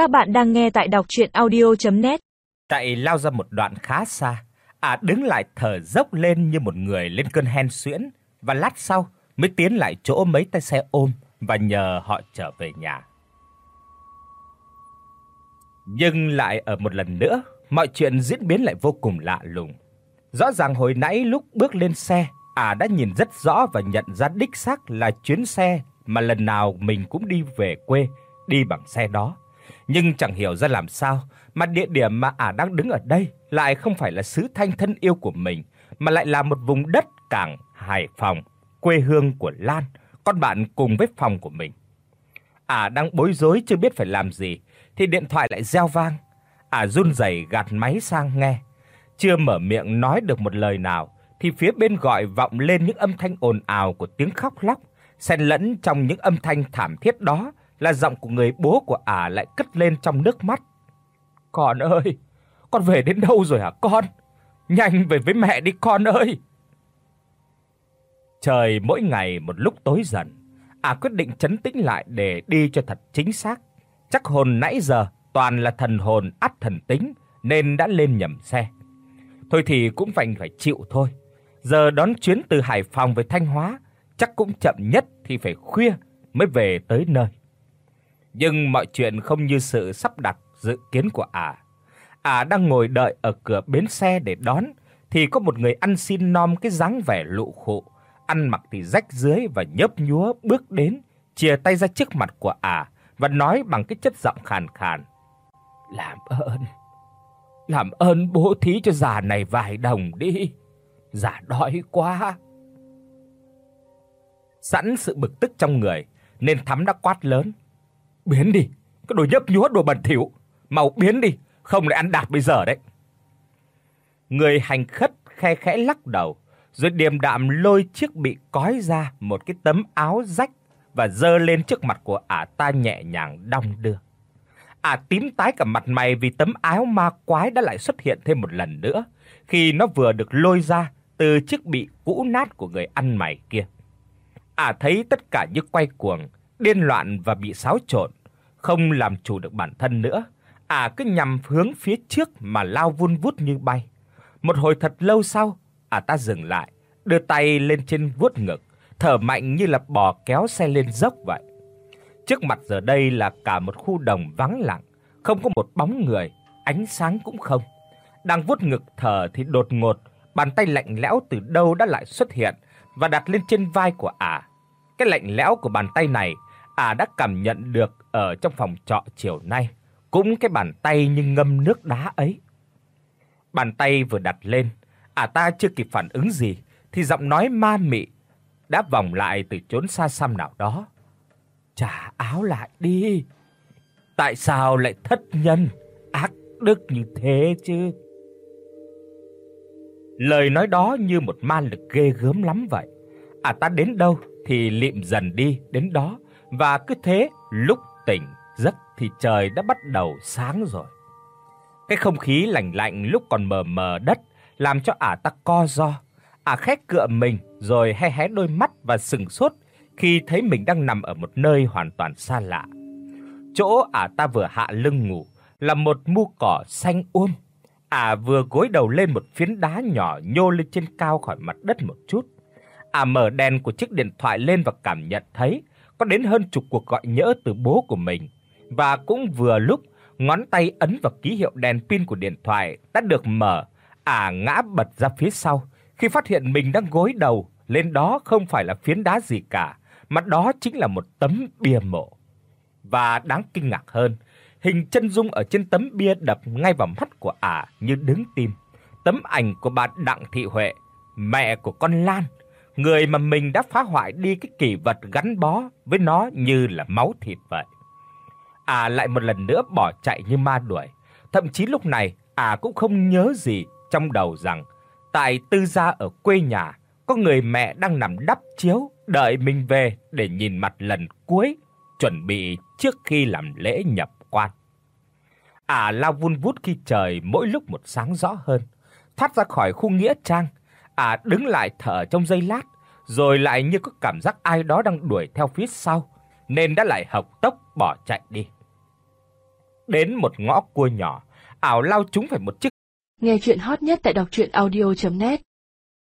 Các bạn đang nghe tại đọc audio net tại lao ra một đoạn khá xa, à đứng lại thở dốc lên như một người lên cơn hen suyễn và lát sau mới tiến lại chỗ mấy tay xe ôm và nhờ họ trở về nhà. Nhưng lại ở một lần nữa, mọi chuyện diễn biến lại vô cùng lạ lùng. Rõ ràng hồi nãy lúc bước lên xe, à đã nhìn rất rõ và nhận ra đích xác là chuyến xe mà lần nào mình cũng đi về quê đi bằng xe đó. Nhưng chẳng hiểu ra làm sao mà địa điểm mà ả đang đứng ở đây lại không phải là xứ Thanh thân yêu của mình, mà lại là một vùng đất cảng Hải Phòng, quê hương của Lan, con bạn cùng với phòng của mình. Ả đang bối rối chưa biết phải làm gì thì điện thoại lại reo vang. Ả run rẩy gạt máy sang nghe. Chưa mở miệng nói được một lời nào thì phía bên gọi vọng lên những âm thanh ồn ào của tiếng khóc lóc, xen lẫn trong những âm thanh thảm thiết đó là giọng của người bố của ả lại cất lên trong nước mắt. "Con ơi, con về đến đâu rồi hả con? Nhanh về với mẹ đi con ơi." Trời mỗi ngày một lúc tối dần, ả quyết định trấn tĩnh lại để đi cho thật chính xác. Chắc hồn nãy giờ toàn là thần hồn ắt thần tính nên đã lên nhầm xe. Thôi thì cũng phải phải chịu thôi. Giờ đón chuyến từ Hải Phòng về Thanh Hóa, chắc cũng chậm nhất thì phải khuya mới về tới nơi. Nhưng mọi chuyện không như sự sắp đặt dự kiến của ả. Ả đang ngồi đợi ở cửa bến xe để đón thì có một người ăn xin nom cái dáng vẻ lụ khụ, ăn mặc thì rách rưới và nhấp nhúa bước đến, chìa tay ra trước mặt của ả và nói bằng cái chất giọng khàn khàn: "Làm ơn, làm ơn bố thí cho già này vài đồng đi, già đói quá." Sẵn sự bực tức trong người, nên Thắm đã quát lớn: Biến đi, cái đồ nhấp nhúa đồ bẩn thỉu, mau biến đi, không lại ăn đạp bây giờ đấy. Người hành khất khe khẽ lắc đầu, rồi điềm đạm lôi chiếc bị cói ra một cái tấm áo rách và dơ lên trước mặt của ả ta nhẹ nhàng đong đưa. Ả tím tái cả mặt mày vì tấm áo ma quái đã lại xuất hiện thêm một lần nữa, khi nó vừa được lôi ra từ chiếc bị cũ nát của người ăn mày kia. Ả thấy tất cả như quay cuồng, điên loạn và bị xáo trộn, không làm chủ được bản thân nữa, à cứ nhằm hướng phía trước mà lao vun vút như bay. Một hồi thật lâu sau, à ta dừng lại, đưa tay lên trên vuốt ngực, thở mạnh như là bò kéo xe lên dốc vậy. Trước mặt giờ đây là cả một khu đồng vắng lặng, không có một bóng người, ánh sáng cũng không. Đang vuốt ngực thở thì đột ngột, bàn tay lạnh lẽo từ đâu đã lại xuất hiện và đặt lên trên vai của ả. Cái lạnh lẽo của bàn tay này à đã cảm nhận được ở trong phòng trọ chiều nay, cũng cái bàn tay như ngâm nước đá ấy. Bàn tay vừa đặt lên, à ta chưa kịp phản ứng gì thì giọng nói ma mị đã vọng lại từ chốn xa xăm nào đó. "Trả áo lại đi. Tại sao lại thất nhân, ác đức như thế chứ?" Lời nói đó như một ma lực ghê gớm lắm vậy. À ta đến đâu thì lịm dần đi đến đó và cứ thế, lúc tỉnh, giấc thì trời đã bắt đầu sáng rồi. Cái không khí lạnh lạnh lúc còn mờ mờ đất làm cho ả ta co ro. Ả khẽ cựa mình rồi hé hé đôi mắt và sững sốt khi thấy mình đang nằm ở một nơi hoàn toàn xa lạ. Chỗ ả ta vừa hạ lưng ngủ là một mu cỏ xanh um. Ả vừa gối đầu lên một phiến đá nhỏ nhô lên trên cao khỏi mặt đất một chút. Ả mở đèn của chiếc điện thoại lên và cảm nhận thấy có đến hơn chục cuộc gọi nhỡ từ bố của mình và cũng vừa lúc ngón tay ấn vào ký hiệu đèn pin của điện thoại đã được mở, ả ngã bật ra phía sau khi phát hiện mình đang gối đầu lên đó không phải là phiến đá gì cả, mà đó chính là một tấm bia mộ. Và đáng kinh ngạc hơn, hình chân dung ở trên tấm bia đập ngay vào mắt của ả như đứng tim. Tấm ảnh của bà Đặng Thị Huệ, mẹ của con Lan người mà mình đã phá hoại đi cái kỷ vật gắn bó với nó như là máu thịt vậy. À lại một lần nữa bỏ chạy như ma đuổi, thậm chí lúc này à cũng không nhớ gì trong đầu rằng tại tư gia ở quê nhà có người mẹ đang nằm đắp chiếu đợi mình về để nhìn mặt lần cuối, chuẩn bị trước khi làm lễ nhập quan. À lao vun vút khi trời mỗi lúc một sáng rõ hơn, thoát ra khỏi khu nghĩa trang, à đứng lại thở trong giây lát, rồi lại như có cảm giác ai đó đang đuổi theo phía sau, nên đã lại học tốc bỏ chạy đi. đến một ngõ cua nhỏ, ảo lao trúng phải một chiếc. Nghe truyện hot nhất tại doctruyenaudio.net